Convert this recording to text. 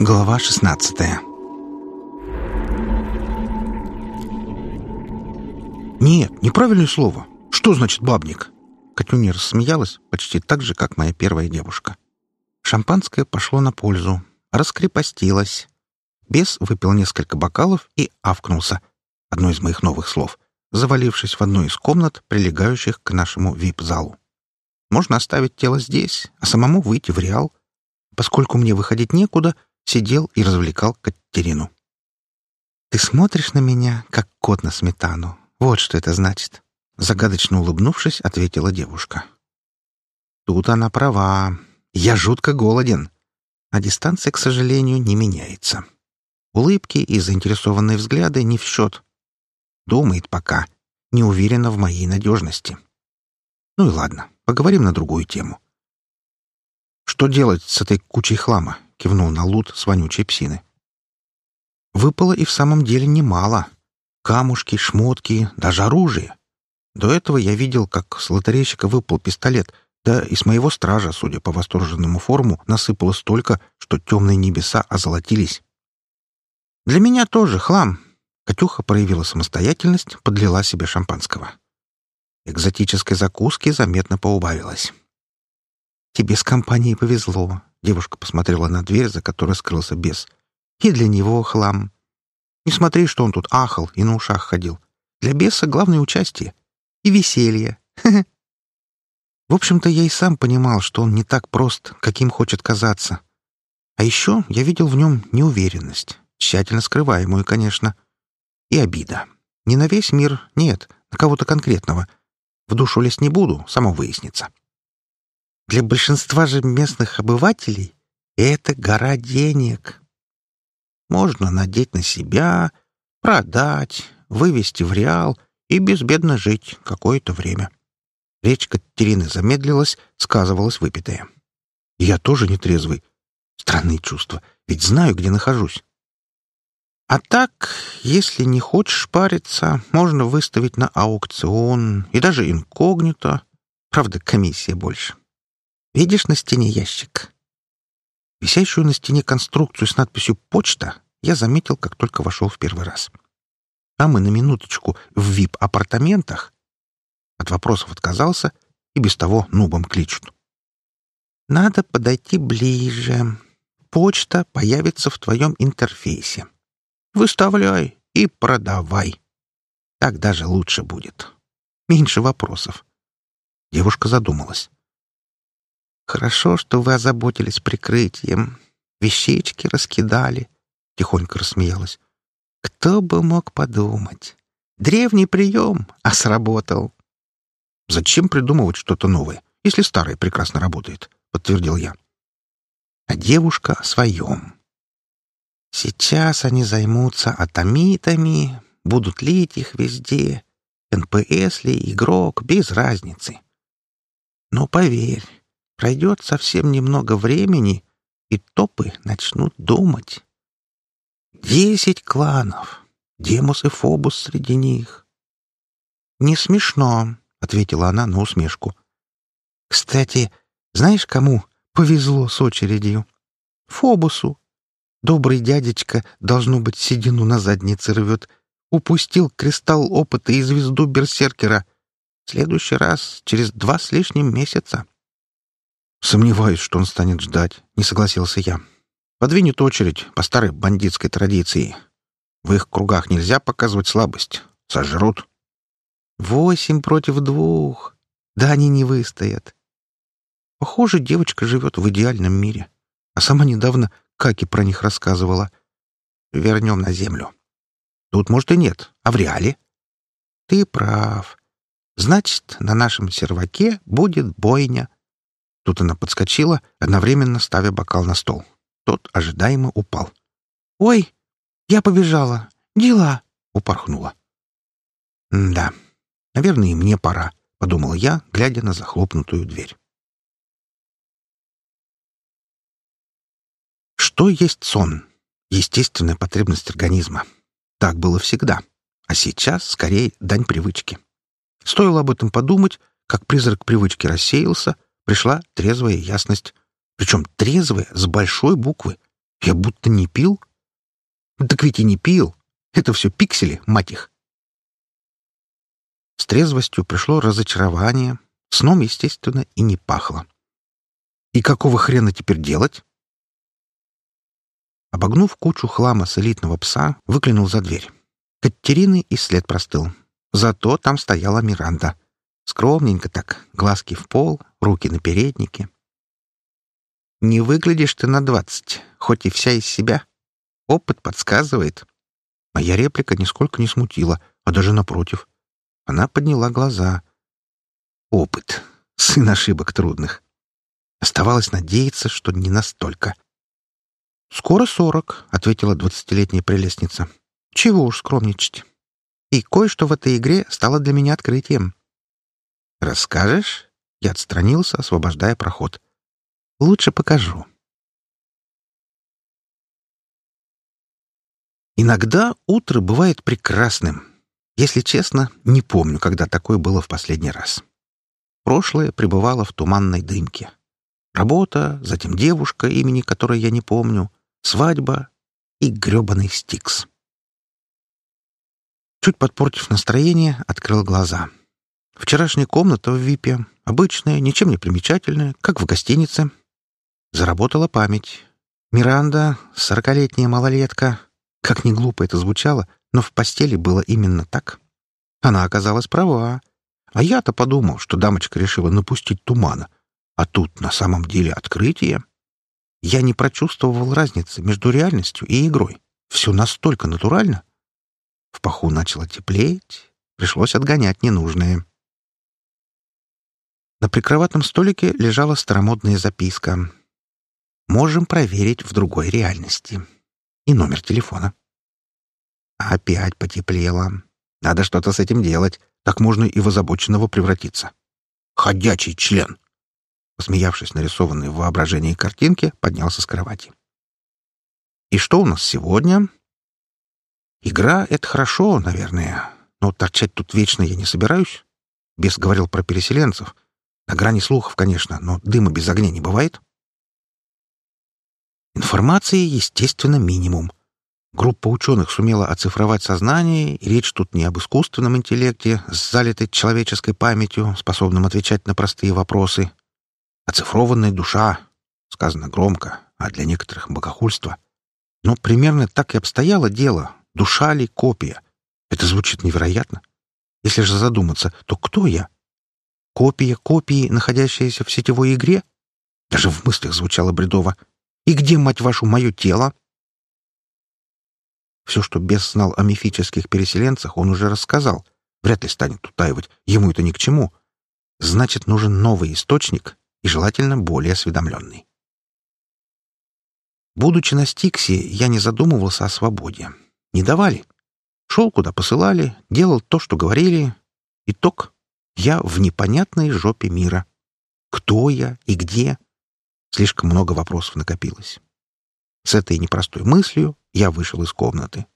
Глава 16 «Нет, неправильное слово. Что значит бабник?» Катюня рассмеялась почти так же, как моя первая девушка. Шампанское пошло на пользу, раскрепостилось. Бес выпил несколько бокалов и авкнулся. Одно из моих новых слов, завалившись в одну из комнат, прилегающих к нашему вип-залу. Можно оставить тело здесь, а самому выйти в Реал. Поскольку мне выходить некуда, сидел и развлекал Катерину. «Ты смотришь на меня, как кот на сметану. Вот что это значит», — загадочно улыбнувшись, ответила девушка. «Тут она права. Я жутко голоден. А дистанция, к сожалению, не меняется. Улыбки и заинтересованные взгляды не в счет. Думает пока. Не уверена в моей надежности. Ну и ладно, поговорим на другую тему. «Что делать с этой кучей хлама?» — кивнул на лут с вонючей псины. Выпало и в самом деле немало. Камушки, шмотки, даже оружие. До этого я видел, как с лотерейщика выпал пистолет, да и с моего стража, судя по восторженному форму, насыпало столько, что темные небеса озолотились. Для меня тоже хлам. Катюха проявила самостоятельность, подлила себе шампанского. Экзотической закуски заметно поубавилось. «Тебе с компанией повезло», — девушка посмотрела на дверь, за которой скрылся бес. «И для него хлам. Не смотри, что он тут ахал и на ушах ходил. Для беса главное участие. И веселье. В общем-то, я и сам понимал, что он не так прост, каким хочет казаться. А еще я видел в нем неуверенность, тщательно скрываемую, конечно, и обида. Не на весь мир, нет, на кого-то конкретного — в душу лезть не буду, само выяснится. Для большинства же местных обывателей это гора денег. Можно надеть на себя, продать, вывести в реал и безбедно жить какое-то время. Речь Катерины замедлилась, сказывалось выпитое. Я тоже нетрезвый. Странные чувства, ведь знаю, где нахожусь. А так, если не хочешь париться, можно выставить на аукцион и даже инкогнито. Правда, комиссия больше. Видишь на стене ящик? Висящую на стене конструкцию с надписью «Почта» я заметил, как только вошел в первый раз. А мы на минуточку в вип-апартаментах. От вопросов отказался, и без того нубом кличут. Надо подойти ближе. Почта появится в твоем интерфейсе. Выставляй и продавай. Так даже лучше будет. Меньше вопросов. Девушка задумалась. «Хорошо, что вы озаботились прикрытием. Вещички раскидали», — тихонько рассмеялась. «Кто бы мог подумать? Древний прием, а сработал». «Зачем придумывать что-то новое, если старое прекрасно работает?» — подтвердил я. А девушка о своем. Сейчас они займутся атомитами, будут лить их везде. НПС ли, игрок, без разницы. Но поверь, пройдет совсем немного времени, и топы начнут думать. Десять кланов, Демус и Фобус среди них. «Не смешно», — ответила она на усмешку. «Кстати, знаешь, кому повезло с очередью? Фобусу. Добрый дядечка, должно быть, седину на заднице рвет. Упустил кристалл опыта и звезду берсеркера. Следующий раз через два с лишним месяца. Сомневаюсь, что он станет ждать, не согласился я. Подвинет очередь по старой бандитской традиции. В их кругах нельзя показывать слабость. Сожрут. Восемь против двух. Да они не выстоят. Похоже, девочка живет в идеальном мире. А сама недавно как и про них рассказывала. Вернем на землю. Тут, может, и нет, а в реале? Ты прав. Значит, на нашем серваке будет бойня. Тут она подскочила, одновременно ставя бокал на стол. Тот ожидаемо упал. «Ой, я побежала. Дела!» — упорхнула. «Да, наверное, и мне пора», — подумал я, глядя на захлопнутую дверь. Что есть сон? Естественная потребность организма. Так было всегда. А сейчас, скорее, дань привычки. Стоило об этом подумать, как призрак привычки рассеялся, пришла трезвая ясность. Причем трезвая с большой буквы. Я будто не пил. Так ведь и не пил. Это все пиксели, мать их. С трезвостью пришло разочарование. Сном, естественно, и не пахло. И какого хрена теперь делать? Обогнув кучу хлама с элитного пса, выглянул за дверь. Катерины и след простыл. Зато там стояла Миранда. Скромненько так, глазки в пол, руки на переднике. «Не выглядишь ты на двадцать, хоть и вся из себя. Опыт подсказывает». Моя реплика нисколько не смутила, а даже напротив. Она подняла глаза. «Опыт. Сын ошибок трудных». Оставалось надеяться, что не настолько. «Скоро сорок», — ответила двадцатилетняя прелестница. «Чего уж скромничать. И кое-что в этой игре стало для меня открытием». «Расскажешь?» Я отстранился, освобождая проход. «Лучше покажу». Иногда утро бывает прекрасным. Если честно, не помню, когда такое было в последний раз. Прошлое пребывало в туманной дымке. Работа, затем девушка, имени которой я не помню, свадьба и грёбаный стикс. Чуть подпортив настроение, открыл глаза. Вчерашняя комната в ВИПе, обычная, ничем не примечательная, как в гостинице. Заработала память. Миранда, сорокалетняя малолетка. Как ни глупо это звучало, но в постели было именно так. Она оказалась права. А я-то подумал, что дамочка решила напустить тумана. А тут на самом деле открытие. Я не прочувствовал разницы между реальностью и игрой. Все настолько натурально. В паху начало теплеть, пришлось отгонять ненужное. На прикроватном столике лежала старомодная записка. «Можем проверить в другой реальности». И номер телефона. Опять потеплело. Надо что-то с этим делать. Так можно и в озабоченного превратиться. Ходячий член. Посмеявшись нарисованной в воображении картинке, поднялся с кровати. «И что у нас сегодня?» «Игра — это хорошо, наверное, но торчать тут вечно я не собираюсь. Бес говорил про переселенцев. На грани слухов, конечно, но дыма без огня не бывает». Информации, естественно, минимум. Группа ученых сумела оцифровать сознание, и речь тут не об искусственном интеллекте с залитой человеческой памятью, способным отвечать на простые вопросы, Оцифрованная душа, сказано громко, а для некоторых богохульство. Но примерно так и обстояло дело. Душа ли копия? Это звучит невероятно. Если же задуматься, то кто я? Копия копии, находящаяся в сетевой игре? Даже в мыслях звучало бредово. И где, мать вашу, мое тело? Все, что бес знал о мифических переселенцах, он уже рассказал. Вряд ли станет утаивать. Ему это ни к чему. Значит, нужен новый источник, и желательно более осведомленный. Будучи на Стиксе, я не задумывался о свободе. Не давали. Шел, куда посылали, делал то, что говорили. Итог — я в непонятной жопе мира. Кто я и где? Слишком много вопросов накопилось. С этой непростой мыслью я вышел из комнаты.